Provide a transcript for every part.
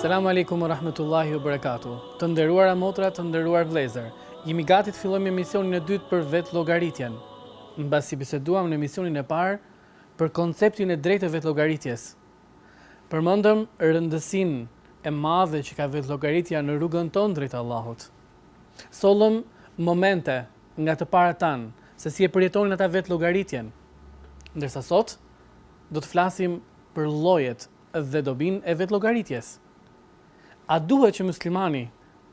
Selamu alikum wa rahmetullahi wa barakatuh. Të nderuara motra, të nderuar vëllezër. Jemi gati të fillojmë emisionin e dytë për vetëllogaritjen. Mbasi biseduam në emisionin e parë për konceptin e drejtë të vetëllogaritjes, Përmendëm rëndësinë e madhe që ka vetëllogaritja në rrugën tonë drejt Allahut. Sollëm momente nga të parët tanë se si e përjetonin ata vetëllogaritjen, ndërsa sot do të flasim për llojet dhe dobinë e vetëllogaritjes. A duhet që muslimani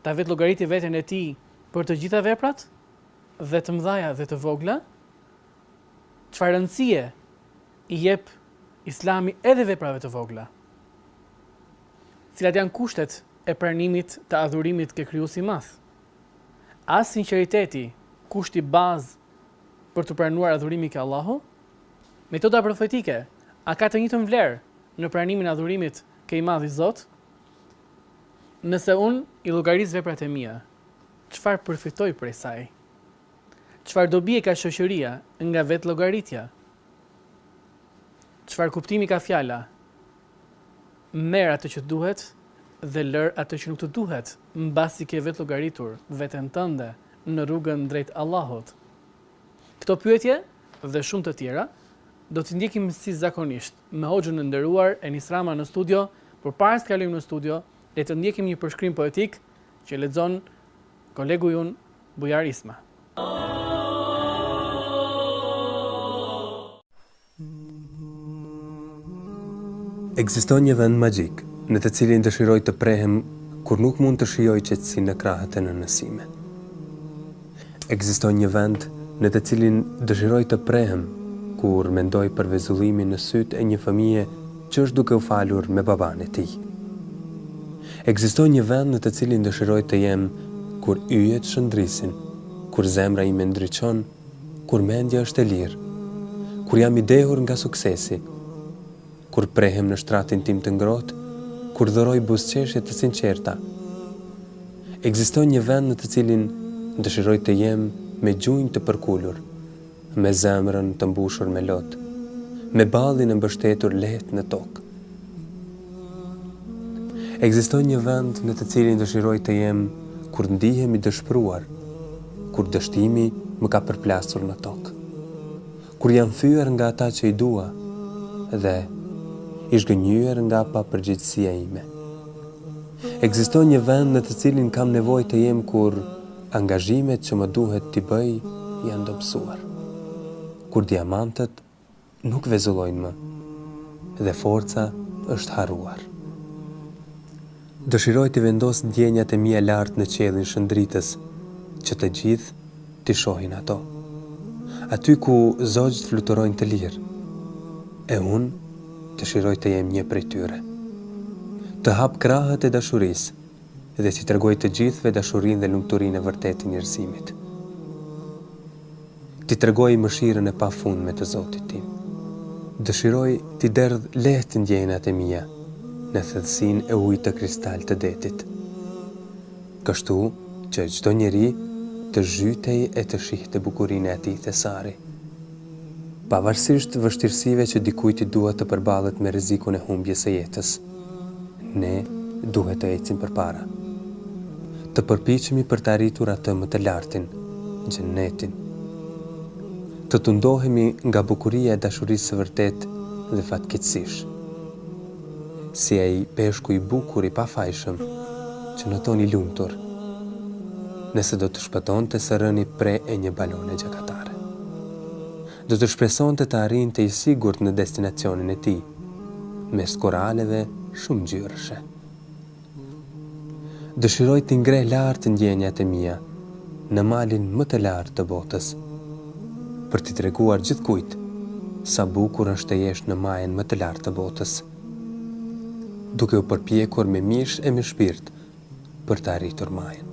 ta vetëllogaritë veten e tij për të gjitha veprat, dhe të mëdhaja dhe të vogla? Çfarë rëndësie i jep Islami edhe veprave të vogla? Cilat janë kushtet e pranimit të adhurimit ke Krijuesi i Madh? A është sinqeriteti kushti bazë për t'u pranuar adhurimi ke Allahu? Metoda profetike a ka të njëjtën vlerë në pranimin e adhurimit ke i Madhi Zot? Nëse unë i llogaris veprat e mia, çfarë përfitoj prej saj? Çfarë dobie ka shoqëria nga vetëllogaritja? Çfarë kuptimi ka fjala Merr atë që të duhet dhe lër atë që nuk të duhet mbasi ke vetëllogaritur veten tënde në rrugën drejt Allahut? Këto pyetje dhe shumë të tjera do t'i ndjekim si zakonisht me hoxhën e nderuar Enis Rama në studio, por para se të kalojmë në studio le të ndjekim një përshkrim poetik Që lexon kolegu ynë Bujar Isma. Ekziston një vend magjik, në të cilin dëshiroj të prehem kur nuk mund të shijoj qetësi në krahët e nënës sime. Ekziston një vend në të cilin dëshiroj të prehem kur mendoj për vezullimin në sytë e një fëmije që është duke u falur me babanë e tij. Ekziston një vend në të cilin dëshiroj të jem kur yjet shndrisin, kur zemra ime ndriçon, kur mendja është e lirë, kur jam i dehur nga suksesi. Kur prehem në shtratin tim të ngrohtë, kur dhuroj buzëqeshje të sinqerta, ekziston një vend në të cilin dëshiroj të jem me gjunjë të përkulur, me zemrën të mbushur me lot, me ballin e mbështetur lehtë në tokë. Ekziston një vend në të cilin dëshiroj të jem kur ndihem i dëshpëruar, kur dështimi më ka përplasur në tokë. Kur jam fyer nga ata që i dua dhe i zhgënjyer nga papërgjegjësia ime. Ekziston një vend në të cilin kam nevojë të jem kur angazhimet që më duhet t'i bëj janë dobësuar. Kur diamantët nuk vezullojnë më dhe forca është harruar. Dëshiroj t'i vendos ndjenjat e mia lart në qiellin shëndritës, që të gjithë t'i shohin ato. Aty ku zogjtë fluturojnë të lirë. E unë dëshiroj të jem një prej tyre. Të hap krahët e dashurisë dhe t'i tregoj të gjithëve dashurinë dhe lumturinë e vërtetë të njerëzimit. T'i tregoj mëshirën e pafundme të Zotit tim. Dëshiroj t'i derdh lehtë ndjenjat e mia në thellësinë e ujit të kristal të detit, kështu që çdo njeri të zhytej e të shihte bukurinë e atij thesari. Pavarësisht vështirësive që dikujt i duhet të përballet me rrezikun e humbjes së jetës. Ne duhet të ecim përpara. Të përpiqemi për të arritur atë më të lartin, Xhennetin. Të tundohemi nga bukuria e dashurisë së vërtetë dhe fatkeqësisht. Si ai peshku i bukur i pafajshëm, që noton i lumtur, nëse do të shpëtonte së rëni pre e një balene gjakatare. Do të shpresonte të arrinte i sigurt në destinacionin e tij, mes koraleve shumëngjyrëshe. Dëshiroj t'i ngre lart ndjenjat e mia në malin më të lartë të botës, për t'i treguar gjithkujt sa bukur është të jesh në majën më të lartë të botës. Duke u përpjekur me mish e me shpirt për të arritur majën.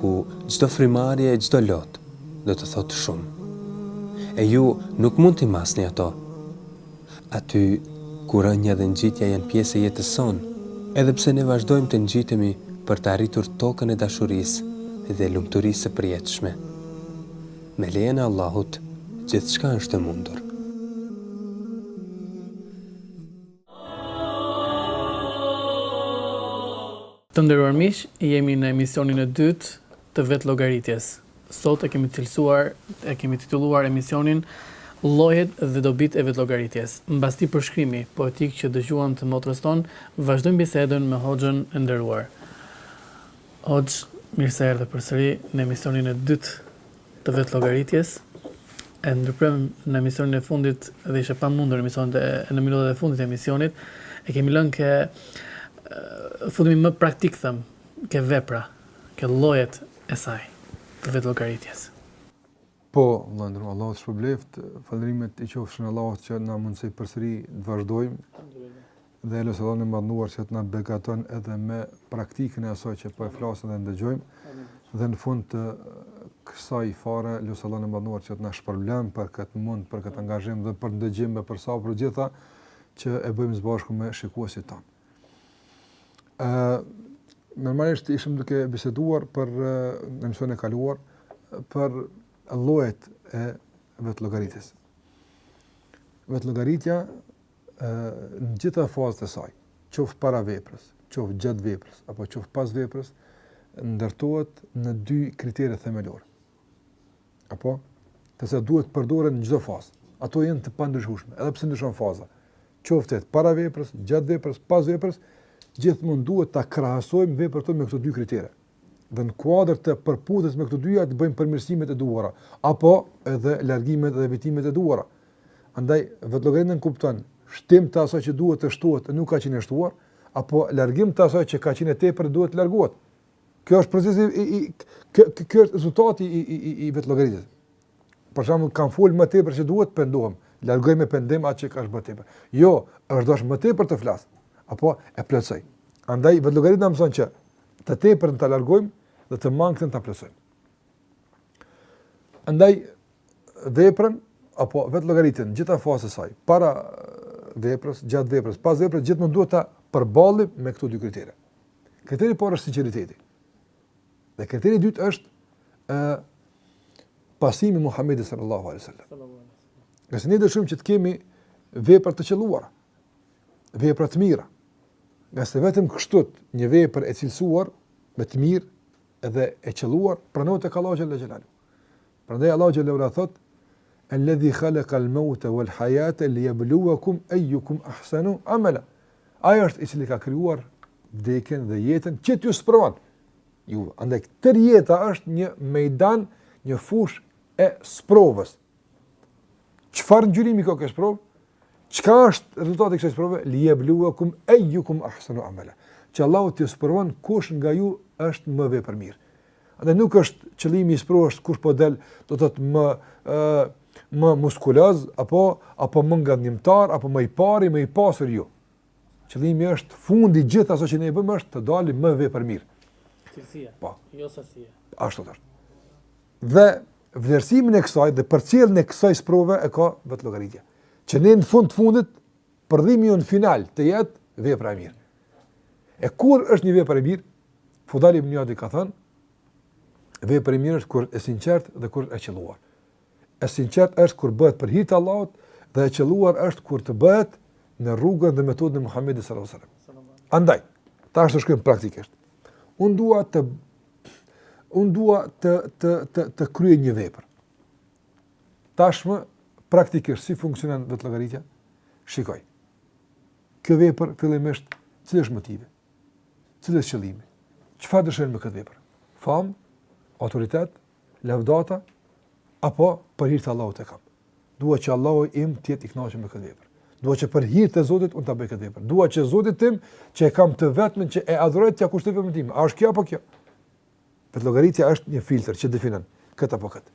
Ku çdo frymëmarrje e çdo lot do të thotë shumë. E ju nuk mund t'i masni ato. Aty ku rënja dhe ngjitja janë pjesë e jetës sonë, edhe pse ne vazhdojmë të ngjitemi për të arritur tokën e dashurisë dhe lumturisë së përjetshme. Me lejen e Allahut, gjithçka është e mundur. Të nderuar miq, jemi në emisionin e dytë të Vetëllogaritjes. Sot e kemi cilësuar, e kemi titulluar emisionin Llojet dhe dobitë e vetëllogaritjes. Mbas këtij përshkrimi poetik që dëgjuam të motrës tonë, vazhdojmë bisedën me Hoxhën e nderuar. Hoxhë, mirë se erdhe përsëri në emisionin e dytë të vetëllogaritjes, e ndërpremë në emisionin e fundit dhe ishte e pamundur emisionet e në minutat e fundit e emisionit, e kemi lënë ke futemi më praktik thëm, ke vepra, ke llojet e saj të vetëllogaritjes. Po, vëndru, Allah të shpërbleft, falënderimet i qofshin Allahut që na mundësoi përsëri të vazhdojmë, dhe e lutim Allahun e Madhënuar që të na begaton edhe me praktikën e asaj që po e flasim dhe ndëgjojmë. Dhe në fund të kësaj fare lutim Allahun e Madhënuar që të na shpërblen për këtë mund, për këtë angazhim dhe për ndëgjim dhe për sa për gjitha që e bëjmë së bashku me shikuesit tanë. Ë normalisht ishim duke biseduar për në mësimin e kaluar për llojet e vetëllogaritjes. Vetëllogaritja në gjitha fazat e saj, qoftë para veprës, qoftë gjatë veprës, apo qoftë pas veprës, ndërtohet në dy kritere themelore. Apo, të se duhet të përdoren në çdo fazë. Ato janë të pandryshushme, edhe pse ndryshon faza. Qoftë të jetë para veprës, gjatë veprës, pas veprës, gjithmonë duhet ta krahasojmë veprën me këto dy kritere. dhe në kuadër të përputhjes me këto dyja të bëjmë përmirësimet e duhura apo edhe largimet dhe evitimet e duhura. Andaj vetëllogaritja nënkupton shtim të asaj që duhet të shtohet e nuk ka qenë shtuar apo largim të asaj që ka qenë tepër duhet të largohet. Kjo është procesi i, i ky, ky është rezultati i i i, i vetëllogaritjes. Për shembull, kam fol më tepër se duhet, pendohem, largoj me pendim atë që ka qenë tepër. Jo, është dasht më tepër të flas. Apo e plotësoj. Andaj vetëllogaritja na mëson që të tepërtën ta largojmë dhe të mangtën ta plotësojmë. Andaj veprën apo vetëllogaritjen në gjitha fazat e saj, para veprës, gjatë veprës, pas veprës gjithmonë duhet ta përballim me këto dy kritere. Kriteri i parë është sinqeriteti. Dhe kriteri i dytë është ë pasimi i Muhamedit sallallahu alaihi wasallam. Ngase ne dëshojmë që të kemi vepra të qëlluara, vepra të mira. Ngase vetëm kështu një vepër e cilësuar me të mirë dhe e qëlluar, pranohet te Allahu Xhel-le Xhelaluhu. Prandaj Allahu Xhel-le ue Ala thotë, el-ledhi khalekal meute wal hajate li jebluekum ejjukum ahsenu amela. Ai është i cili ka krijuar vdekjen dhe jetën që t'ju sprovon ju, andaj këtu jeta është një mejdan, një fushë e sprovës. Çfarë ngjyrimi ka kjo sprovë? Çka është rezultati i kësaj sprove? Li yabluwakum ayyukum ahsanu amala. Që Allahu të sprovon kush nga ju është më vepërmirë. Pra nuk është qëllimi i sprovës kush po del, do të thotë më, më muskuloz apo apo më ngadhënjimtar apo më i pari, më i pasuri. Jo. Qëllimi është fundi i gjithë asaj që ne bëjmë është të dalim më vepërmirë. Cilësia, po. jo sasia. Ashtu është. Dhe vlerësimin e kësaj dhe përcjelljen e kësaj sprove e ka vetëllogaritja. Që ne në fund të fundit prodhimi jonë final të jetë vepra e mirë. E kur është një vepër e mirë? Fudajl ibn Ijadi ka thënë, vepër e mirë është kur është e sinqertë dhe kur është e qëlluar. E sinqertë është kur bëhet për hir të Allahut dhe e qëlluar është kur të bëhet në rrugën dhe metodën e Muhamedit sallallahu alaihi wasallam. Andaj, tash të shkojmë praktikisht. Unë dua të unë dua të të të të kryej një vepër. Tashmë praktikisht si funksionon vetëllogaritja? Shikoj. Kjo vepër fillimisht cili është motivi? Cili është qëllimi? Çfarë dëshiron me këtë vepër? Famë, autoritet, lavdata apo për hir të Allahut e kam. Dua që Allahu im të jetë i kënaqur me këtë vepër. Dua që për hir të Zotit unë ta bëj këtë vepër. Dua që Zotit tim, që e kam të vetmin që e adhuroj t'ia kushtoj veprën time. A është kjo apo kjo? Vetëllogaritja është një filtër që definon këtë apo këtë.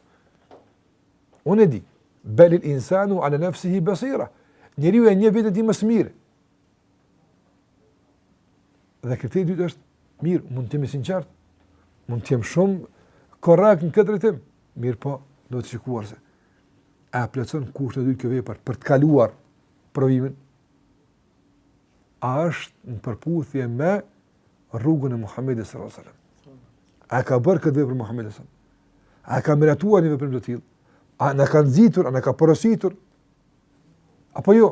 Unë e di, belil insanu ala nafsihi basira. Njeriu e njeh veten e tij më së miri. Dhe kushti i dytë është, mirë, mund të jem i sinqertë, mund të jem shumë korrekt në këtë drejtim, mirëpo, duhet shikuar se a plotëson kushtin e dytë kjo vepër për të kaluar provimin? A është në përputhje me rrugën e Muhammedit s.a.s. A ka bërë këtë vepër Muhammedi s.a.s. A ka miratuar një vepër të tillë? A na ka nxitur, a na ka porositur? Apo jo,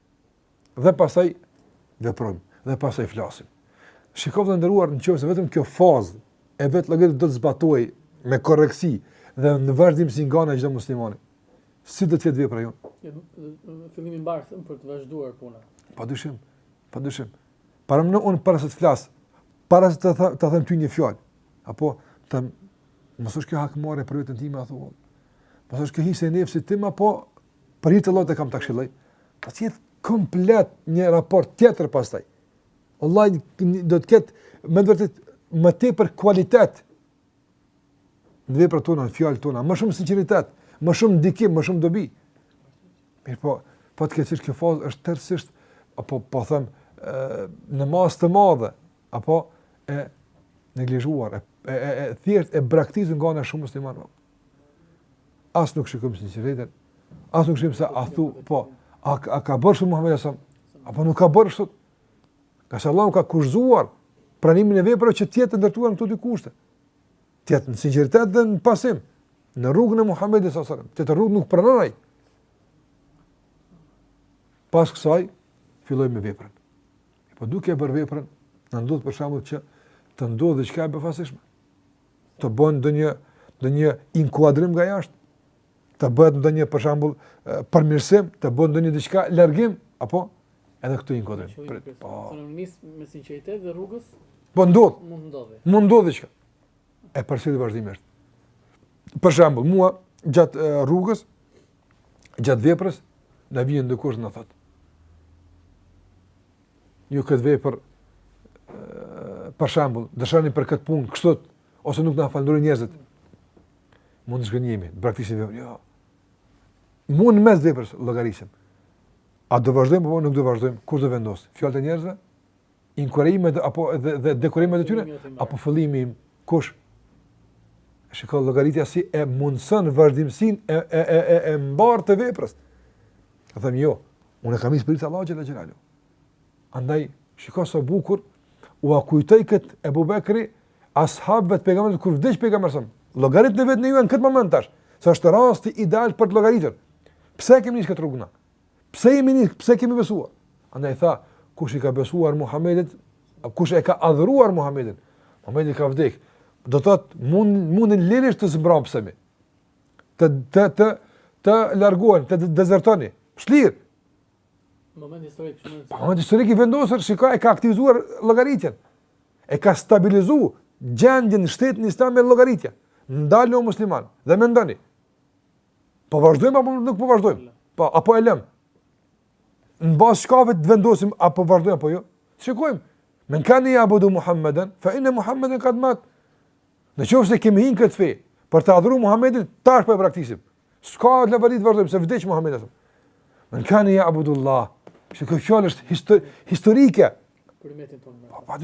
dhe pastaj veprojmë, dhe pastaj flasim. Shiko, i nderuar, në qoftë se vetëm kjo fazë e vetëllogaritjes do të zbatohej me korrektësi dhe në vazhdimësi nga ana e çdo muslimani. Si do të jetë vepra jonë? Fillimi i mbarë për të vazhduar puna. Pa dyshim, pa dyshim. Paramendo unë para se të flas, para se të, të them ty një fjalë, apo të, mos është kjo hakmarrje për veten time a thua. Mos është kjo hise e nefsit tim apo Për hir të Allahut e kam ta këshilloj, do të jetë komplet një raport tjetër pastaj. Wallahi do të ketë me të vërtetë më tepër kualitet në veprat tona, në fjalët tona, më shumë sinqeritet, më shumë ndikim, më shumë dobi. Mirëpo, për fat të keq kjo fazë është tërësisht, apo po them, në masë të madhe, apo e neglizhuar, e, e, e, e thjesht e braktisur nga shumë muslimanë. As nuk shikojmë sinqeritetin. As nuk shikojmë se a thu, po, a, a ka bërë shumë Muhammed Asam? Apo nuk ka bërë shumë? Ngase Allah ka kushzuar pranimin e veprave që të jetë të ndërtuar në këto dy kushte. Të jetë në sinceritet dhe në pasim. Në rrugën e Muhammed Asam. Tjetër rrugë nuk pranon. Pas kësaj, fillojmë veprën. Po duke e bërë veprën, na ndodh për shembull që të ndodhë diçka e befasishme. të bëhet ndonjë, ndonjë inkuadrim nga jashtë, të bëhet ndonjë për shembull përmirësim, të bëhet ndonjë diçka largim, apo edhe këtu inkuadrim. Në qëvim, po. e kemi nis me sinqeritet dhe rrugës, po ndodh, mund ndodh, mund ndodh diçka, e përcjellim vazhdimisht. Për shembull, mua, gjatë rrugës, gjatë veprës, na vjen dikush na thotë. Ju këtë vepër, për shembull, dëshani për këtë punë, kështu, ose nuk na falënderojnë njerëzit, mund të zhgënjemi, braktisim veprën, jo. Mu në mes të veprës, llogarisim. A do vazhdojmë, apo nuk do vazhdojmë, kush do vendosë? Fjalët e njerëzve? inkurajimet apo dhe, dhe dekurajimet e tyre apo fillimi im kush shikoj llogaritja si e mundson vazhdimsinë e e e e, e mbar të veprës e them jo unë kam nis për hir të Allahut xhele xhelaluhu andaj shikoj sa bukur ua kujtoi këtë Ebu Bekri ashabëve të pejgamberit kur vdiq pejgamberi alejhi selam llogaritni veten ju në këtë moment tash se është rasti ideal për të llogaritur pse kemi nis këtë rrugë Pse jemi nis, pse kemi besuar? Andaj tha, kush i ka besuar Muhamedit, kush e ka adhuruar Muhamedin, Muhamedi ka vdek. Do thot mund mundeni lirisht të zbrapseni. Të të të të largoheni, të dezertoni. Shlirë. Moment historik. Moment historik i vendosur, shikoj e ka aktivizuar llogaritjen. E ka stabilizuar gjendjen e shtetit islam me llogaritje. Ndalo musliman dhe mendoni. Po vazhdojmë apo nuk po vazhdojmë? Po, apo e lëmë? Në bazë çkafit të vendosim, a po vazhdojmë apo jo? Shikojmë, men kane jabudu Muhammeden, fe inne Muhammeden kad mate. Në qoftë se kemi hi në këtë fe, për ta adhuru Muhammedin, tash pra po e braktisim. S'ka të lëvarit vazhdojmë, se vdiq Muhammedi. Men kane jabudu Allah. Shikoj, kjo është histori, historike. Pa, pa,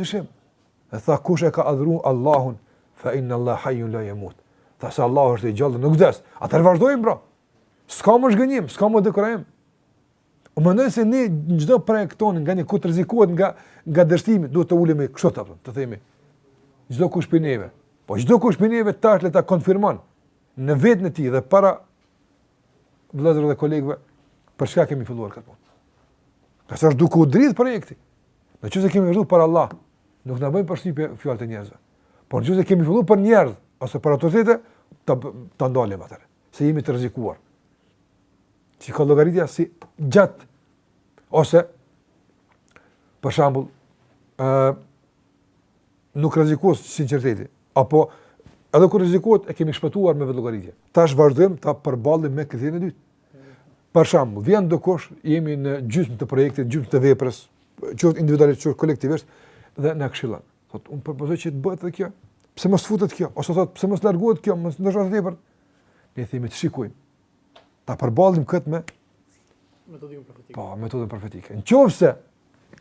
Dhe tha, kush e ka adhuru Allahun, fa inna Allah hajun la jemut. Tha se Allah është i gjallë, nuk vdes. Atëherë vazhdojmë, pra. S'ka më zhgënjim, s'ka më dekurajim. Mendoj se ne në çdo projekt tonin nganjëherë kur të rrezikohet nga, nga dështimi, duhet të ulemi kështu të them, të themi. Çdokush prej neve. Po çdokush prej neve tash le ta konfirmon në veten e tij dhe para vëllezërve dhe kolegëve, për çka kemi filluar këtë punë. Ngase është duke u dridhë projekti. Në qoftë se kemi vazhduar për Allah, nuk na bëjnë përshtypje fjalët e njerëzve. Por nëse kemi filluar për njerëz ose për autoritete, ta ta ndalim atë. Se jemi të rrezikuar. Që ka llogaritja siç, ose për shembull ë uh, nuk rrezikohet sinqeriteti apo edhe kur rrezikohet e kemi shpëtuar me vetëllogaritje. Tash vazhdojmë ta përballim me kriterin e dytë. Për shembull, vjen dikush, jemi në gjysmë të projektit, gjysmë të veprës, qoftë individualisht, qoftë kolektivisht dhe na këshillon. Thotë, unë propozoj që të bëhet edhe kjo. Pse mos futet kjo? Ose thotë, pse mos largohet kjo? Mos ndoshta është tepër. Ne themi të shikojmë. Ta përballim këtë me metodën profetike. Po, metodën profetike. Nëse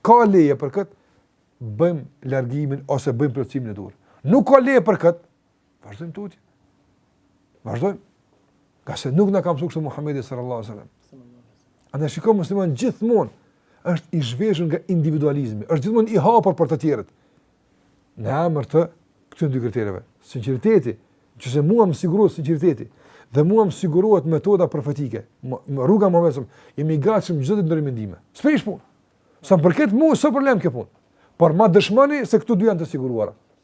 ka leje për këtë, bëjmë largimin ose bëjmë plotësimin e duhur. Nuk ka leje për këtë, Vazhdojmë tutje. Vazhdojmë. Ngase nuk na ka mësu kështu Muhammedi sallallahu sallam. Ama shiko, muslimani gjithmonë është i zhveshur nga individualizmi, është gjithmonë i hapur për të tjerët. Në emër të këtyne dy kritereve. Sinqeriteti, qoftë se mua më sigurohet sinceriteti, dhe mua më sigurohet metoda profetike, rruga e mesme, jemi gatshëm gjithë të ndërrojmë mendime. S'prish punë. Sa më përket mua, s'ë problem kjo punë. Por ma dëshmani se këto dy janë të siguruara.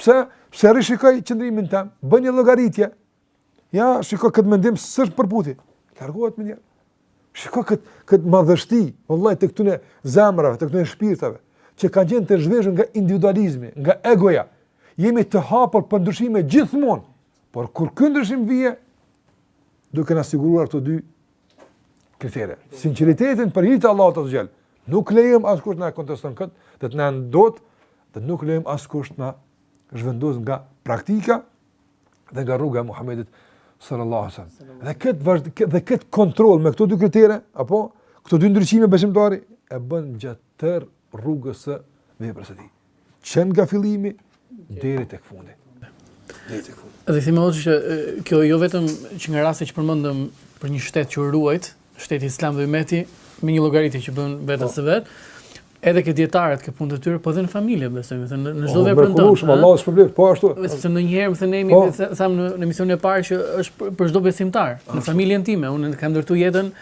Pse? Pse rishikoj qëndrimin tem, bëj një llogaritje. Ja, shiko këtë mendim, s'është, përputhe. Largohet menjëherë. Shiko këtë, këtë madhështi, vëllaj, të këtyne zemrave, të këtyne shpirtave, që kanë qenë të zhveshur nga individualizmi, nga egoja. Jemi të hapur për ndryshime gjithmonë, por kur ky ndryshim vjen, duke na siguruar këto dy kritere. Sinqeritetin për hir të Allahut azze ve xhel. Nuk lejojmë askush t'na e konteston këtë, dhe të na e ndot, dhe nuk lejojmë askush t'na zhvendos nga praktika dhe nga rruga e Muhammedit sallallahu sallam. Dhe këtë, dhe këtë kontroll me këto dy kritere, apo, këto dy ndriçime besimtari e bën gjatë tërë rrugës së veprës së tij. që nga fillimi, deri tek fundi. Deri tek fundi. Dhe themi, hoxhë, që kjo jo vetëm që nga rasti që përmendëm për një shtet që u ruajt, shteti islam dhe umeti, me një llogaritje që bën vetes së vetë, edhe ke dijetarët ke punët e tyre, po dhe në familje, besoj, me thënë, në çdo po, vepër tonë. Po, Allahu t'shpërbleftë, po ashtu. Sepse ndonjëherë me thënë po. ne thamë në në misionin e parë që është për çdo besimtar, në familjen time, unë kam ndërtu jetën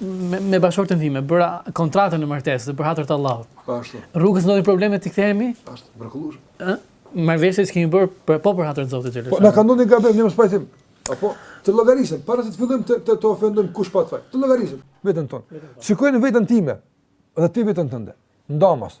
me bashkëshorten time, bëra kontratën e martesës për hatër të Allahut. Po ashtu. Rrugës ndodhin probleme, t'i kthehemi? Po ashtu, mrekullueshëm. Ë? Marrëveshjes që kemi bërë për po për hatër të Zotit xhelal. Po nëse ka ndonjë gabim, ndonjë mospajtim. Apo të llogarisim, para se të fillojmë të të, të ofendojmë kush ka faj. Të llogarisim veten tonë. Shikoj unë veten time dhe ti veten tënde. Ndoshta.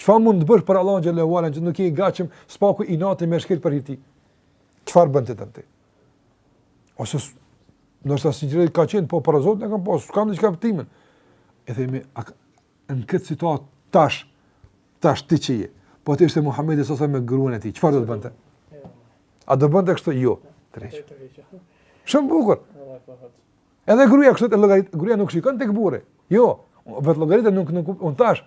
Çfarë mund të bësh për Allahun xhelehu ala që nuk je i gatshëm, së paku inatin me shkel për hir të tij. Çfarë bën ti tani ti? Ose ndoshta sinqerisht ka qenë po për Zotin e kam pas, s'kam diçka për timin. E themi a, në këtë situatë tash tash ti që je? Po të ishte Muhamedi sa sa me gruan e tij, çfarë do të bënte? A do bënte kështu? Jo, treq. Shumë bukur. Edhe gruaja kështu llogarit, gruaja nuk shikon tek burri. Jo, vetë llogaritja nuk nuk un tash.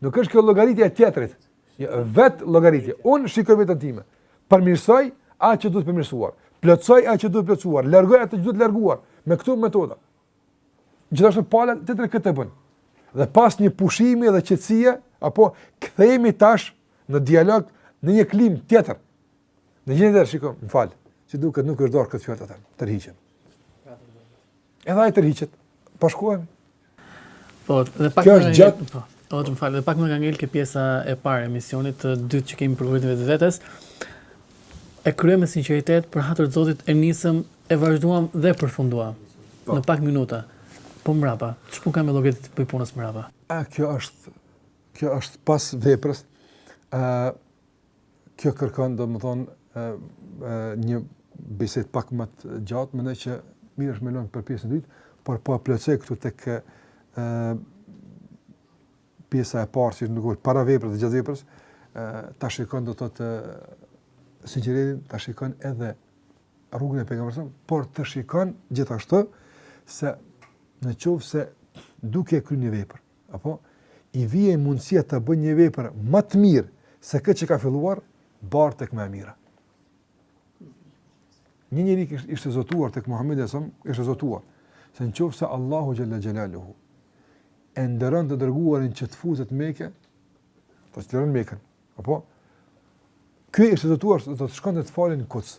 Nuk është kjo llogaritja e tjetrit. Jo, vetë llogaritja. Un shikoj vetën time. Përmirësoj atë që duhet përmirësuar. Plotësoj atë që duhet plotësuar. Largoj atë që duhet larguar me këto metoda. Gjithashtu pala tjetër këtë bën. Dhe pas një pushimi dhe qetësie, apo kthehemi tash në dialog në një klimë tjetër. Në gjendje të shikoj, më fal, si duket nuk është dashtë këtë fjalë atëherë, tërhiqem. Edhe ai tërhiqet, pashkojmë. Po, dhe pak Kjo është gjatë. Po, po, të më falësh, dhe pak më ka ngel ke pjesa e parë e misionit të dytë që kemi përgjatë vetë veprës, e kryem me sinceritet për hatër të zotit e nisëm, e vazhduam dhe përfunduam. Po. Në pak minuta. Po mrapa, ç'punë ka me llogaritë prej punës mrapa? A, kjo është, kjo është pas veprës, a, kjo kërkon domethënë ë ë një bisedë pak më të gjatë, mendoj që mirë është me lënë për pjesën e dytë, por po plotësoj këtu tek ë pjesa e parë që ndërkohë para veprës dhe gjatë veprës, ë ta shikon do të thotë sinqeritetin ta shikon edhe rrugën e pejgamberit, por të shikon gjithashtu se në qoftë se duke kryer një vepër, apo i vie mundësia të bëjë një vepër më të mirë se këtë që ka filluar, bartet tek më e mira. Një njeri kishte ishte zotuar tek Muhamedi e sëmë, ishte zotuar, se në qofë se Allahu xhele xhelaluhu e nderon të dërguarin që të futet Mekë, ta çliron Mekën, apo? Ky ishte zotuar, do të shkonte të falet në Kuds.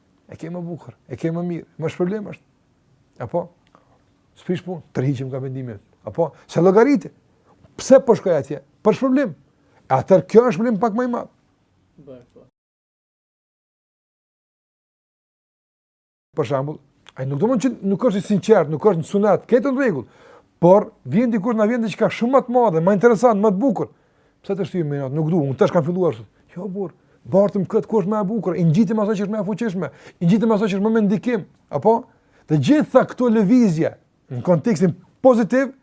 E kemi më bukur, e kemi më mirë, më shpërblim është. Apo? S'prish punë, tërhiqem nga vendimi. Apo? Se llogarite, pse po shkoj atje? Për shpërblim. E atëherë kjo është shpërblim pak më i madhë. Bërë, po. Për shembull, a nuk do me thënë që nuk është i sinqertë, nuk është në sunet, krejt në rregull, por vjen dikur na vjen diçka shumë më të madhe, më interesante, më të bukur, Pse të shtyjmë me inat? Nuk du, unë tash kam filluar sot. Jo, burrë, bartem te ajo që është më e bukur, i ngjitem asaj që është më e fuqishme, i ngjitem asaj që është më me ndikim, apo? Të gjitha këto lëvizje, në kontekstin pozitiv,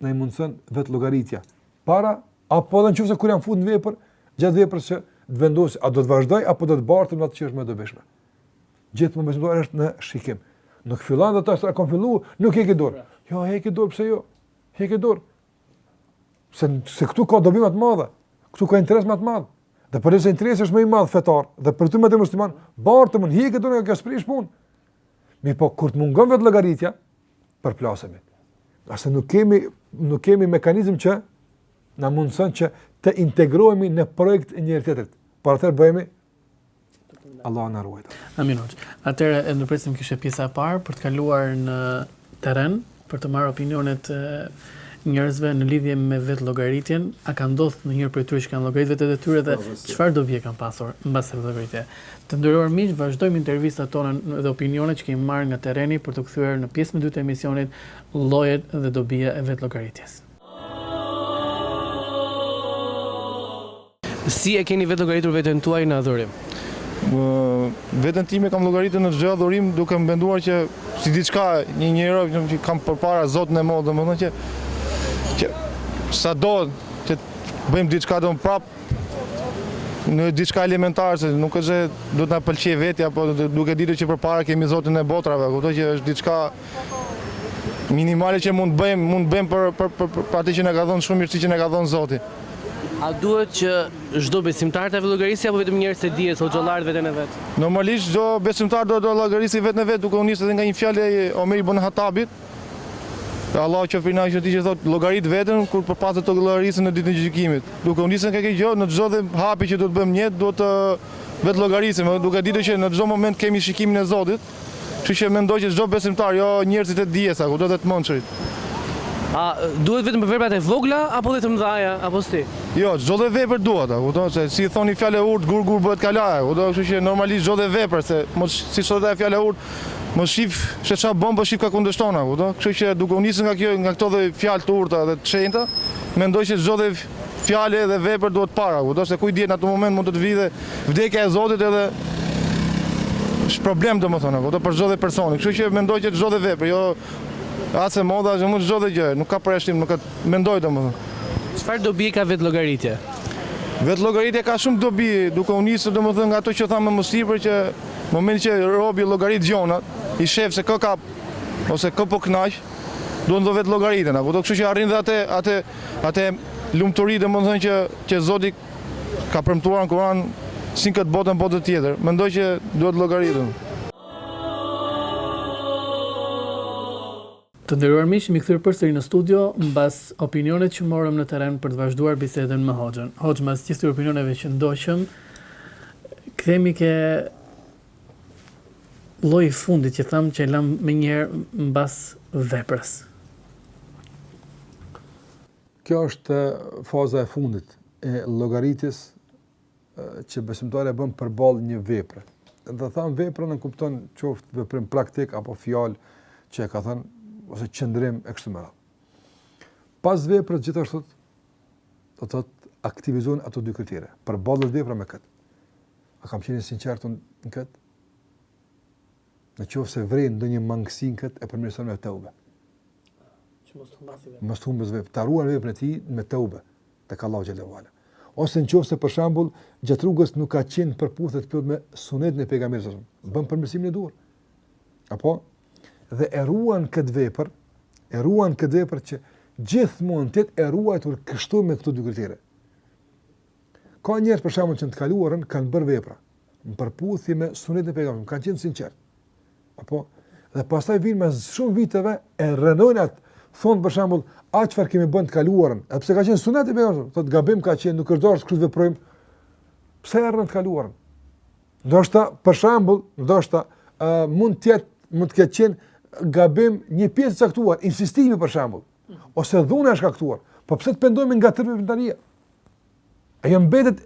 na i mundëson vetëllogaritja. Para, apo edhe në qoftë se kur jam fut në vepër, gjatë veprës që të vendos, a do të vazhdoj, apo do të bartem te ajo që është më e dobishme. Gjithmonë besimtari është në shikim. Nuk fillon dhe tash, e kom fillu, nuk heq dorë. Jo, heq dorë, pse jo? Heq dorë. Se, se këtu ka dobi ma të madhe, këtu ka interes më të madh. Dhe pra nëse interesi është më i madh fetar, dhe për ty më tej musliman, bartem, hiq dorë nga kjo, s'prish punë. Mirëpo, kur të mungon vetëllogaritja, përplasemi. Se nuk kemi, nuk kemi mekanizm që na mundëson që të integrohemi në projektet e njëri-tjetrit. Pra atëherë bëhemi Allah na ruajt. Amin hoxhë. Atëherë, e ndërpresim, kjo ishte pjesa e parë, për të kaluar në terren, për të marrë opinionet e njerëzve në lidhje me vetëllogaritjen, a ka ndodhur ndonjëherë për ta që kanë llogarit veten e tyre dhe po, çfarë dobie kanë pasur mbas vetëllogaritjes. Të nderuar miq, vazhdojmë intervistat tona dhe opinionet që kemi marrë nga terreni për t'u kthyer në pjesën e dytë të emisionit llojet dhe dobia e vetëllogaritjes. Si e keni vetëllogaritur veten tuaj në adhurim? Veten time kam llogaritur në çdo adhurim duke menduar që si diçka një njeri që kam përpara Zotin e madh, domethënë që që sado që bëjmë diçka do prap në diçka elementare se nuk është se do të na pëlqejë vetja, po duke ditur që përpara kemi Zotin e botrave, kuptoj që është diçka Minimale që mund të bëjmë, mund të bëjmë për, për, për, për, për atë që na ka dhënë shumë mirësi që na ka dhënë Zoti. A duhet që çdo besimtar të vetëllogarisë apo vetëm njerëzit e dijes, hoxhallarët veten e vet? Normalisht çdo besimtar do të vetëllogarisë veten e vet, duke u nisur edhe nga një fjalë e Omer ibn Hatabit. Allahu qoftë i kënaqur me të që thotë llogarite veten përpara se të llogarisin në ditën e gjykimit. Duke u nisur nga kjo gjë, në çdo hap që do të bëjmë ne, do të vetëllogarisim, duke ditur që në çdo moment kemi shikimin e Zotit. Kështu që mendoj që çdo besimtar, jo njerëzit e dijes, a kupton dhe të mençurit. A duhet vetëm për veprat e vogla apo edhe të mëdhaja, apo si? Jo, çdo lloj vepre duhet, a kupton se si thotë një fjalë e urtë, gur gur bëhet kalaja, a kupton, kështu që normalisht çdo lloj vepre se mos si thotë ajo fjalë e urtë, mos shif se çfarë bën, po shif kë kundërshton, a kupton, kështu që duke u nisur nga kjo, nga këto dhe fjalë të urta dhe të shenjta, mendoj që çdo lloj Fjalë dhe vepër duhet para, se ku i dihet në atë moment mund të të vijë vdekja e Zotit edhe është problem domethënë, a kupton, për çdo lloj personi, kështu që mendoj që çdo lloj vepër, jo as e madhja, as e mund çdo lloj gjë, nuk ka përjashtim, nuk ka mendoj domethënë. Çfarë dobie ka vetëllogaritja? Vetëllogaritja ka shumë dobi, duke u nisë domethënë nga ato që thamë më më sipër që në momentin që robi llogarit gjonat, i shef se kë ka, ose kë po knaq, do s'do vetëllogaritet, apo do kështu që arrin dhe atë Ate lumturi domethënë që që Zoti ka premtuar në Kur'an si në këtë botë në botën tjetër. Mendoj që duhet llogaritur. Të nderuar miq, jemi kthyer përsëri në studio mbas opinioneve që morëm në terren për të vazhduar bisedën me Hoxhën. Hoxhë, mbas gjithë këtyre opinioneve që ndoqëm, kthehemi ke Lloji i fundit që thamë që e lamë më herët mbas veprës. Kjo është faza e fundit e llogaritjes që besimtari e bën përballë një vepre. Dhe thamë vepra nënkupton qoftë veprim praktik apo fjalë që e ka thënë ose qëndrim e kështu me radhë. Pas veprës gjithashtu do t'i aktivizojë ato dy kritere, përballë vepra me këtë. A kam qenë i sinqertë në këtë? Në qoftë se vren ndonjë mangësi në këtë e përmirëson me teube. Që mos t'i humbasë vepra. Mos t'i humbasë vepra, ta ruan veprën e tij me teube tek Allahu xhele ue ala. Ose në qoftë se për shembull gjatë rrugës nuk ka qenë në përputhje të plotë me sunetin e pejgamberit sa bën përmirësimin e duhur. Po dhe e ruan këtë vepër, e ruan këtë vepër që gjithmonë të jetë e ruajtur kështu me këto dy kritere. Ka njerëz për shembull që në të kaluarën kanë bërë vepra në përputhje me sunetin e pejgamberit, kanë qenë të sinqertë. Po dhe pastaj vijnë mbas shumë viteve e rrenojnë atë thon për shembull, a çfarë kemi bën në të kaluarën? Edhe pse ka qenë sunet i pejgamberit? Thot gabim ka qenë, nuk është dashur kështu të veprojmë. Pse e rrënon të kaluarën? Ndoshta për shembull, ndoshta uh, mund të jetë mund të ketë qenë gabim një pjesë e caktuar, insistimi për shembull. ose dhuna e shkaktuar. Po pse të pendohemi nga tërë veprimtaria? Ajo mbetet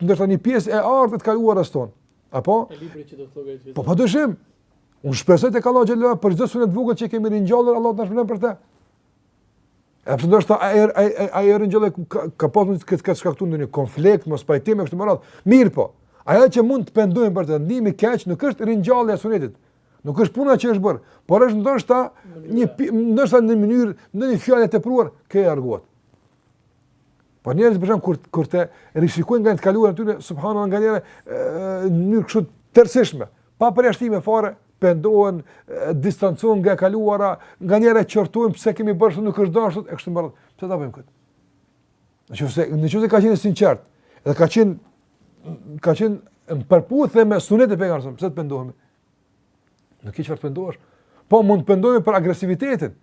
ndërsa një pjesë e artë e të kaluarës tonë. Apo? E librit që do të thotë gjithë. Po pa dyshim. Unë shpresoj tek Allahu xhele ue ala për çdo sunet të vogël që kemi ringjallur Allahu na shpërblen për të. Edhe pse ndoshta ai ai ai ai ringjallje ka, ka pasur të ketë shkaktuar ndonjë konflikt, mospajtim e kështu me radhë. Mirëpo. Ajo që mund të pendohemi për të, ndihemi keq nuk është ringjallja e sunetit. Nuk është puna që është bërë, por është ndoshta një ndoshta në mënyrë, në një fjalë të tepruar, që e largohet. Po njerëz për shkak kur kur të rishikojnë në të kaluarën e tyre, subhanallah nganjëherë në mënyrë kështu tërësishme, pa përjashtime fare, pendohen, distancohen nga e kaluara, nganjëherë qortojnë pse kemi bërë kështu, nuk është dashur e kështu me radhë. Pse ta bëjmë këtë? Në qoftë se, në qoftë se ka qenë i sinqertë, edhe ka qenë, ka qenë në përputhje me sunetin e pejgamberit, pse të pendohemi? Nuk ke çfarë të pendohesh. Po, mund të pendohemi për agresivitetin,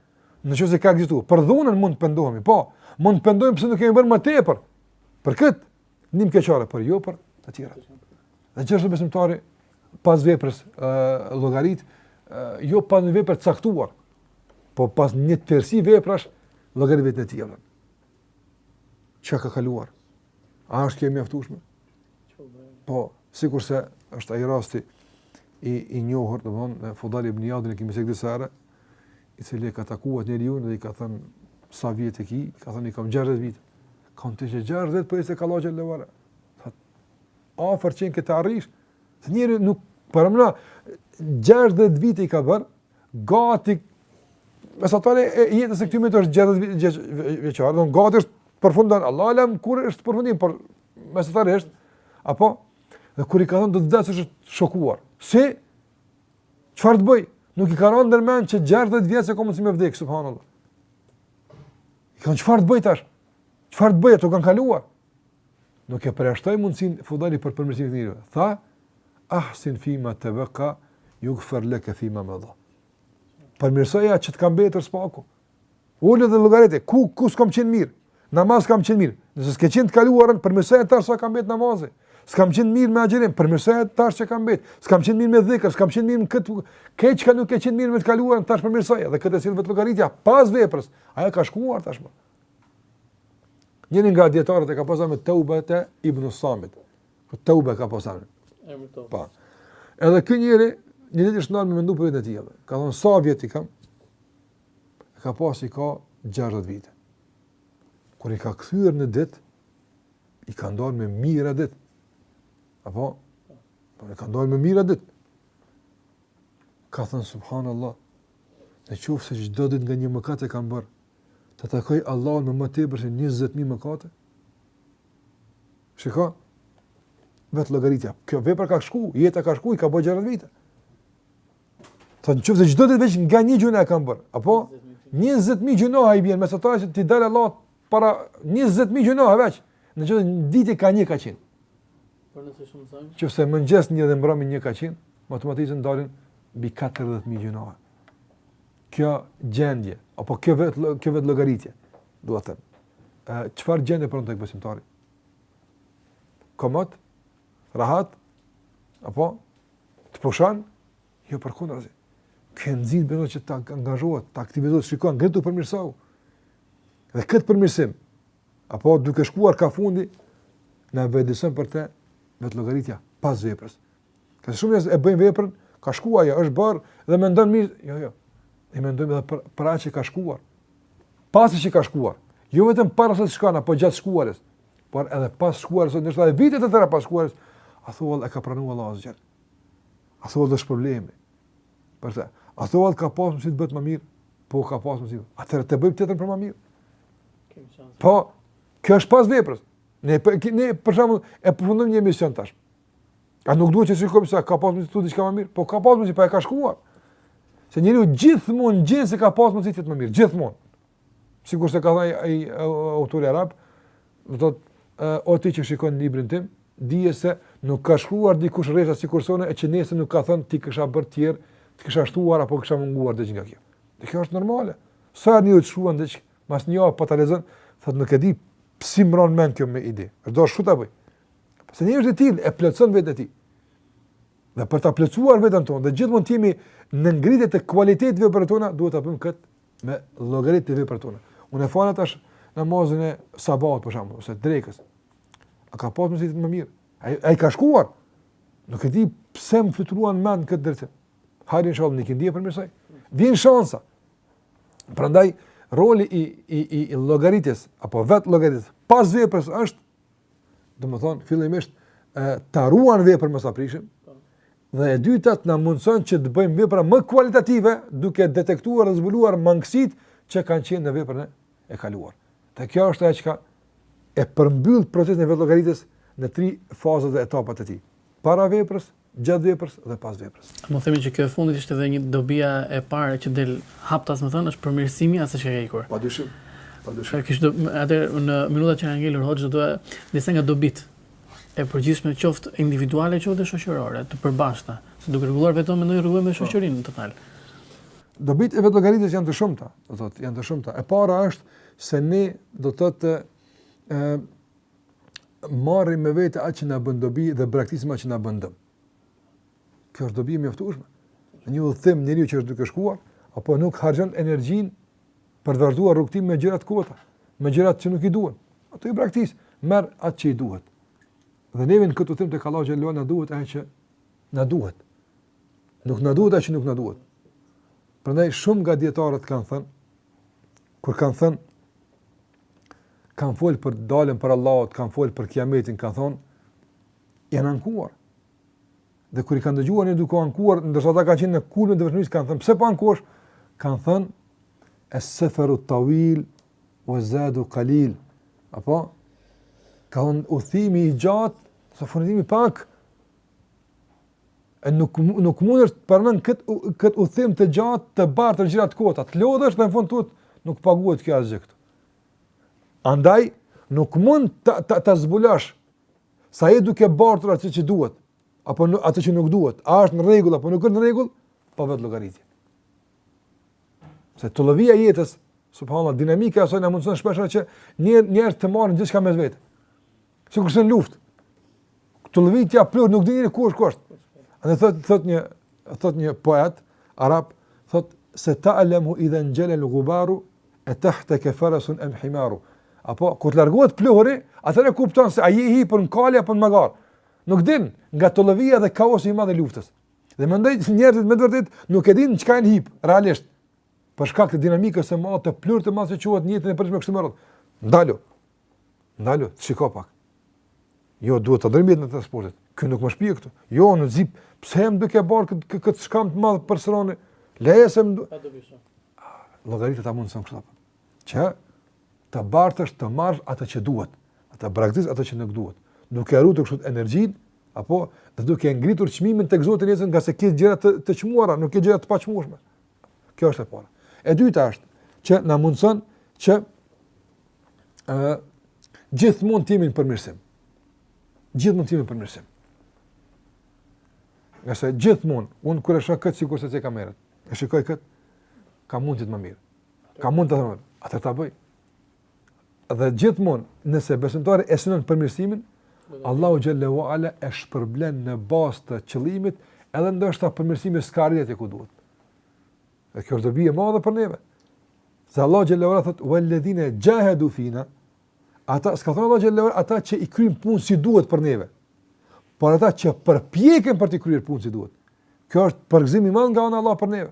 në qoftë se ka ekzistuar, për dhunën mund të pendohemi, po, mund të pendohemi pse nuk kemi bërë më tepër, për këtë, ndihemi keq, por jo, për të tjera. Dhe kështu besimtari, pas veprës e, llogarit, e, jo pas një vepre të caktuar, po pas një tërësi veprash, llogarit veten e tij. Çka ka kaluar? A është kjo e mjaftueshme? Po, sikurse është ai rasti i njohur domthon me Fudal ibn Iyadin e kemi cekë sa here, i cili ka takuar atë njeriun dhe i ka thënë sa vjet e ki, i ka thënë i kam 60 vite. Ka thënë ti qe 60 po i ec kah Allahu xhele ve ala. Afër qenke të arrish. Te njeriu nuk përmend, 60 vite i ka bërë, Gati mesatare e jetës së këtij umeti është 60-vjeçare. Do të thotë gati është përfundon, Allahu alam kur është përfundim, por mesatare është apo dhe kur i ka thënë do të vdesësh është shokuar. Se çfarë të bëj? Nuk i ka rënë ndërmend që 60 vjeç e ka mundësi me vdek subhanallahu. Ka thënë çfarë të bëj tash? Çfarë të bëj, ato kanë kaluar? Nuk e përjashtoi mundësinë Fudali për përmirësimin e njeriu. Tha ahsin fi ma tabaka yughfar laka fi ma madha. Përmirësoje atë që të ka mbetur së paku. Ulu dhe llogarite, ku ku s'kam qenë mirë? Namaz kam qenë mirë. Nëse s'ke qenë të kaluarën, përmirësoje tash sa ka mbetë namazi. S'kam qenë mirë me agjërim, përmirësoje tash çka ka mbetë. S'kam qenë mirë me dhikr, s'kam qenë mirë me këtë. Krejt çka nuk ke qenë mirë me të kaluarën, tash përmirësoje dhe këtë e sjell vetëllogaritja pas veprës. Ajo ka shkuar tashmë. Njëri nga dijetarët e ka pasur emrin Teubete ibn Samit. Po Teube e ka pasur emrin, Teube. Po. Edhe ky njeri, një ditë është ndalë me mendu për veten e tij. Ka thënë, sa vjet i kam? E ka pa se i ka 60 vite. Kur i ka kthyer në ditë, i ka dalë me mijëra ditë. Apo? Po, i ka dalë me mijëra ditë. Ka thënë subhanallahu Në qoftë se çdo ditë nga një mëkat e kam bërë, të takoj Allahun me më tepër se 20000 mëkate? Shiko. Vetëllogaritja. Kjo vepër ka shku, jeta ka shku, i ka bërë 60 vite. Tha në qoftë se çdo ditë veç nga një gjynah e kam bërë. Apo? 20.000 gjynahe i bjen, mesatare që t'i dalë Allahut Para me 20 mijë gjynahe veç, në qoftë se në ditë nga një ka qenë. Po nëse shumëzon? Në qoftë se në mëngjes një dhe mbramje një ka qenë, automatikisht dalin mbi 40 mijë gjynahe. Kjo gjendje, apo kjo vetë kjo vetëllogaritje, domethënë. Çfarë gjendje prodhon te besimtari? Komot, rahat, apo të pushon, Jo përkundrazi. Ky e nxit njerinë që të angazhohet, të aktivizohet, shikon për t'u përmirësu. Dhe këtë përmirësim, apo duke shkuar kah fundi, na vetëdijeson për të vetëllogaritja, pas veprës. Se shumë herë e bëjmë veprën, ka shkuar ajo, është bërë, dhe mendon mirë, jo, jo, ne mendojmë edhe për, për atë që ka shkuar, pasi që ka shkuar, jo vetëm para se të shkonte, po gjatë shkuarjes, por edhe pas shkuarjes, ndoshta edhe vitet e tëra pas shkuarjes, a thua, e ka pranu Allahu azze ve xhel. A thua dhe është problemi? Për të, a thua dhe ka pasë mundësi të bëhet më mirë? Po, ka pasë mundësi. A të të bëjmë të të për më mirë? Po, kjo është pas veprës. Ne, ne për shembull, e përfundojmë një emision tash. A nuk duhet të shikojmë se ka pasë mundësi të diçka më mirë? Po, ka pasë mundësi, po ajo ka shkuar. Se njeriu gjithmonë gjen se ka pasë mundësi të jetë më mirë, gjithmonë. Sikur se ka thënë ai autori arab, do thotë o ti që shikon librin tim, dije se nuk ka shkruar dikush rreshta sikurse unë e që nesër nuk ka thënë t'i kisha bërë të tjerë, të kisha shtuar apo kisha munguar diçka nga kjo. Dhe kjo është normale. Sa herë njeriu shkruan diç, mas një javë po ta lexon, thotë nuk e di pse s'më ra në mend kjo ide. Edhe do të shkoj ta bëj. Pse? Njeriu është i tillë e plotson veten e tij. Dhe për ta plotësuar veten tonë, dhe gjithmonë të jemi në ngritje të kualitetit të veprave tona, duhet ta bëjmë kët me llogaritë te veprat tona. Unë e fala tash namazin e sabat për shembull, ose drekës. A ka pas mundësi më mirë? Ai ai ka shkuar. Nuk e di pse më fluturuan mendtë në këtë drejtim. Hajde inshallah në ikindi e përmirësoj. Vjen shansa. Prandaj roli i i i, i llogaritjes apo vetëllogaritjes pas veprës është Domethënë fillimisht ta ruajmë veprën mos ta prishim. Po. Dhe e dyta të na mundson që të bëjmë vepra më kualitative duke detektuar dhe zbuluar mangësitë që kanë qenë në veprën e kaluar. Dhe kjo është ajo që e përmbyll procesin e vetëllogaritjes në tri fazat dhe etapat e tij. Para veprës, gjatë veprës dhe pas veprës. Mund të themi që kjo e fundit ishte edhe një dobia e parë që del haptas, domethënë, është përmirësimi i asaj që ka ikur. Padyshim. Padyshim. Kisha dashtë në minutat që kanë ngelur Hoxhë disa nga dobitë e përgjithshme qoftë individuale qoftë shoqërore të përbashkëta, se duke rregulluar veten mendoj rregullojmë po. shoqërinë në total. Dobitë e vetëllogaritjes janë të shumta, do thotë, janë të shumta. E para është se ne do të thotë ë marrim me vete atë që na bën dobi dhe braktisim atë që na bën dëm. Kjo është dobi e mjaftueshme. Në një udhëtim njeriu që është duke shkuar, apo nuk harxhon energjinë për të vazhduar rrugëtim me gjëra të kota, me gjëra që nuk i duhen. Ato i braktis, merr atë që i duhet. Dhe neve në këtë udhëtim tek Allahu xheleshanuhu na duhet ajo që na duhet. Nuk na duhet ajo që nuk na duhet. Prandaj shumë nga dietarët kanë thënë kur kanë thënë kanë folë për daljen para Allahut, kanë folë për kiametin, kanë thënë, janë ankuar. Dhe kur i kanë dëgjuar njerëzit duke u ankuar, ndërsa ata kanë qenë në kulmin e devotshmërisë, kanë thënë, pse po ankohesh? Kanë thënë, es-seferu tawil, we zadu kalil, apo, ka thënë, udhëtimi i gjatë, ndërsa furnizimi pak, E nuk nuk mundesh të për në kët kët udhëtim të gjatë të bartësh gjëra të kota, të lodhesh dhe në fund të thot nuk paguhet kjo asgjë këtu. Andaj nuk mund ta ta, ta zbulosh sa je duke bartur atë që duhet apo atë që nuk duhet. A është në rregull apo nuk është në rregull? Pa vetëllogaritje. Se tollovia e jetës, subhanallah, dinamika e saj na mundëson shpesh që një njerëz të marrin gjithçka me vete. Sikurse në luftë. Tollovia plot nuk dini ku është kush. Dhe thot thot një thot një poet arab thot sata'lamu idha njala al-ghubaru atahtaka farasun am himaru. Apo kur të largohet pluhuri, atëherë kupton se a je hip në kalë apo në magar. Nuk din nga tollovia dhe kaosi i madh i luftës. Dhe mendoj se njerëzit me vërtet nuk e dinë çka janë hip realisht. Për shkak të dinamikës së madhe të pluhurit të madh që çohet në jetën e përditshme kështu me radhë. Ndalo, Ndalo, shiko pak. Jo, duhet ta ndërroj mjetin e transportit. Ky nuk më shpie këtu. Jo, unë s'di pse jam duke e bart këtë kë, kë, shkam të madh për sërani? Leje se më duke... Pa duke shumë. Llogaritja ta mundëson kështu apo. Që të bartësh, të marrësh atë që duhet. E ta braktis atë që nuk duhet. Duke ruajtur kështu energjinë, apo dhe duke ngritur çmimin tek Zoti nesër ngase ke gjëra të, të çmuara, nuk ke gjëra të paçmueshme. Kjo është e para. E dyta është që na mundson që ë uh, gjithmonë të jemi në përmirësim. Gjithmonë të jemi në përmirësim. Ngase gjithmonë un kur e shoh kët sikurse te kamerat, e shikoj kët, ka mund të jetë më mirë. Kam mund të thom atë, ta bëj. Dhe gjithmonë, nëse besimtari e synon përmirësimin, Allahu xhelle ue ala e shpërblen në bazë të qëllimit, edhe ndoshta përmirësimi s'ka arritur ku duhet. Dhe kjo është dobi e madhe për neve. Se Allahu xhelle ue ala thotë: "Walladhina jahadu fina" Ata s'ka thonë Allahu xhelle ue ala ata që i kryjnë punë si duhet për neve. Por ata që përpjeken për të kryer punë si duhet. Kjo është përgëzim i madh nga ana e Allahut për neve.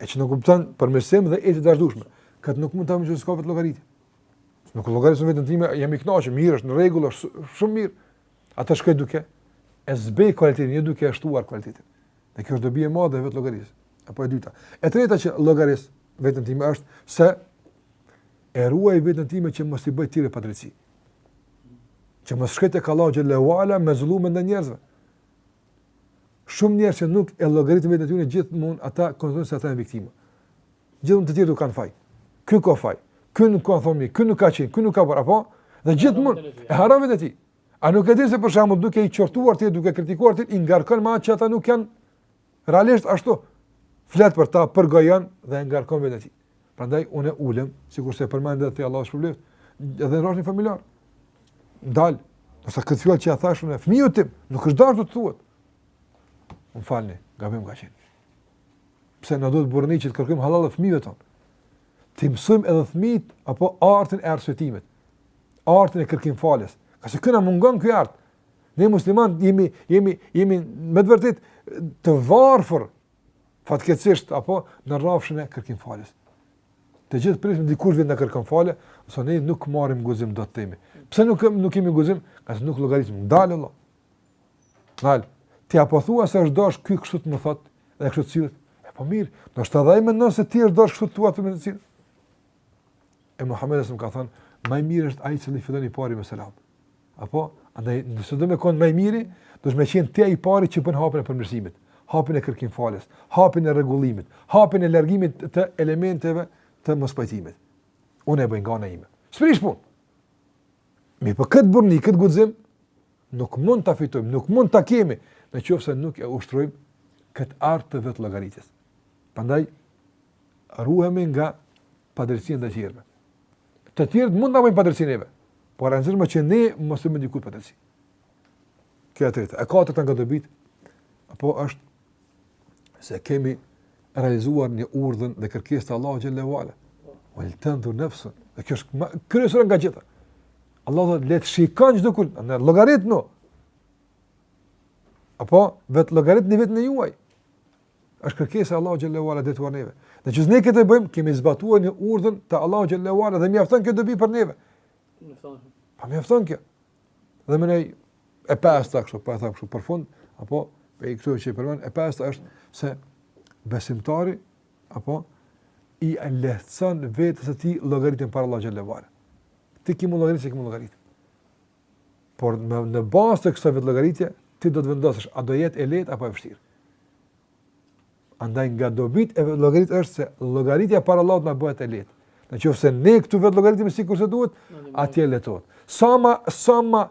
E që nënkupton përmirësim dhe ecje të vazhdueshme. Kët nuk mund ta bëj nëse s'ka vetëllogari. Nuk e llogarit vetën time, jam i kënaqur, mirë është në rregull, është shumë mirë. Atëherë shkoj duke e zbeh cilësinë, jo duke e shtuar cilësinë. Dhe kjo është dobi e madhe e vetëllogarisë. Apo e dyta. E treta që llogaris vetën time është se e ruaj vetën time që mos i bëj të tjerëve padrejtësi. Që mos shkoj tek Allahu xhelle ue ala me zullume ndaj njerëzve. Shumë njerëz që nuk e llogaritin vetën e tyre gjithmonë ata konsiderojnë se ata janë viktima. Gjithmonë të tjerët kanë faj. Ky ka faj. Ky nuk ka thonë, ky nuk ka qenë, ky nuk ka bërë apo dhe gjithmonë e harron vetën e tij. A nuk e di se për shembull duke i qortuar ti, duke kritikuar ti, i ngarkon me atë që ata nuk janë realisht ashtu. Flet për ta, përgojon dhe e ngarkon vetën e tij. Prandaj unë ulem, sikurse e përmende ti Allahu të shpërbleftë, edhe në rrafshin familjar. Dal, këtë fjalë që ia thashë unë fëmijës tim, nuk është dashur të thuhet. Më fal, gabim ka qenë. Pse na duhet burrni? Që të kërkojmë hallall fëmijëve tonë? T'i mësojmë edhe fëmijët apo artin e arsyetimit. Artin e kërkimfaljes. Se neve na mungon ky art. Ne muslimanët jemi jemi jemi me të vërtetë të varfër fatkeqësisht apo në rrafshin e kërkimfaljes. Të gjithë presim dikush të vjen të na kërkon falje, ose ne nuk marrim guxim dot të themi. Pse nuk nuk kemi guxim? Se s'vetëllogaritemi. Dal vëlla. Dal. Ti apo thua se është dasht ky kështu të më thotë, edhe kështu të sillet. E po mirë, do të thotë edhe ai mendon se ti është dasht kështu të thuash, të më të sillesh. e Muhamedi alejhi selam ka thënë, më i mirë është ai që ia fillon i pari me selam. Apo, andaj nëse don me qenë më i miri, don me qenë ti i pari që bën hapin e përmirësimit, hapin e kërkimfaljes, hapin e rregullimit, hapin e largimit të elementeve të mospajtimit. Unë e bëj nga ana ime. S'prish punë. Mirëpo këtë burrni, këtë guxim, nuk mund ta fitojmë, nuk mund ta kemi, në qoftë se nuk e ushtrojmë këtë art të vetëllogaritjes. Prandaj, ruhemi nga padrejtësia ndaj të tjerëve. Të tjerët mund të na bëjnë padrejtësi neve, por e rëndësishme që ne mos t'i bëjmë dikujt padrejtësi. Kjo e treta, e katërta nga dobitë apo është se kemi realizuar një urdhër dhe kërkesë të Allahut xhel-le ue ala. Uel tendhur nefsun. Dhe kjo është kryesorja nga të gjitha. Allahu thotë le të shikon gjithkush, llogaritne. Apo, vetëllogaritne veten e juaj. Është kërkesa e Allahut xhel-le ue ala drejtuar neve. Në qoftë se ne këtë bëjmë, kemi zbatuar një urdhër të Allahut xhel-le ue ala dhe mjafton kjo dobi për neve. Mjafton. Pa mjafton kjo. Dhe me thënë e pesta kështu, për të thënë kështu për fund, apo prej këtyre që përmend, e pesta është se besimtari apo ia lehtëson vetes së tij llogaritjen para Allahut xhel-le ue ala. Ti ki me u llogaritë, ki me u llogaritë. Por në në bazë të kësaj vetëllogaritje ti do të vendosësh a do të jetë e lehtë apo e vështirë. Andaj nga dobitë e vetëllogaritjes është se llogaritja para Allahut na bëhet e lehtë. Në qoftë se ne këtu vetëllogaritemi sikurse duhet, atje lehtësohet. Sa më sa më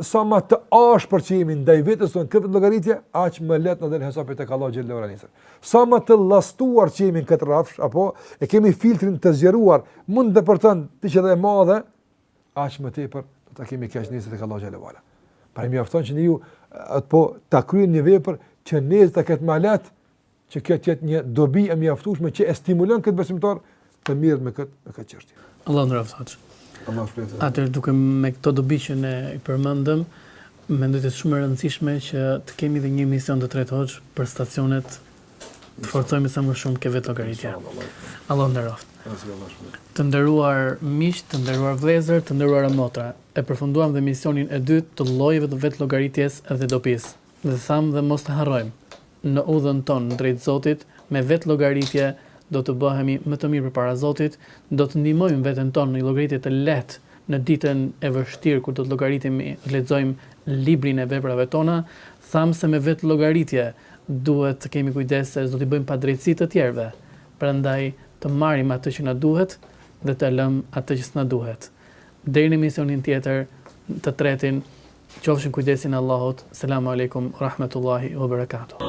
sa më të ashpër që jemi ndaj vetes tonë në këtë llogaritje, aq më lehtë na del hesapi tek Allahu xhel-le ue ala nesër. Sa më të llastuar që jemi në këtë rrafsh apo e kemi filtrin të zgjeruar, mund të depërton diç edhe e madhe, aq më tepër do ta kemi keq nesër tek Allahu xhel-le ue ala. Pra i mjafton që njeriu apo ta kryen një vepër që nesër ta ketë më lehtë që kjo të jetë një dobi e mjaftueshme që e stimulon këtë besimtar të mirret me këtë me këtë çështje. Allahu na dhashtë. Allahu të shpërbleftë. Atëherë duke me këto dobi që ne i përmendëm, mendoj se është shumë e rëndësishme që të kemi dhe një emision të tretë hoxhë për stacionet Forcojmë sa më shumë këtë vetlogaritje. Allah të nderoftë. Të nderuar miq, të nderuar vëllezër, të nderuara motra, e përfunduam dhe emisionin e dytë të llojeve të vetlogaritjes dhe dobisë. Dhe thamë dhe mos të harrojmë, në udhën tonë drejt Zotit, me vetlogaritje do të bëhemi më të mirë përpara Zotit, do të ndihmojmë veten tonë në një llogaritje të lehtë në ditën e vështirë kur do të llogaritemi, lexojmë librin e veprave tona, thamë se me vetlogaritje Duhet të kemi kujdes se s'do t'i bëjmë padrejtësi të tjerëve, prandaj të marrim atë që na duhet dhe të lëmë atë që s'na duhet. Deri në emisionin tjetër, të tretin, qofshi në kujdesin e Allahut. Selamu alejkum ue rahmetullahi ue berekatuh.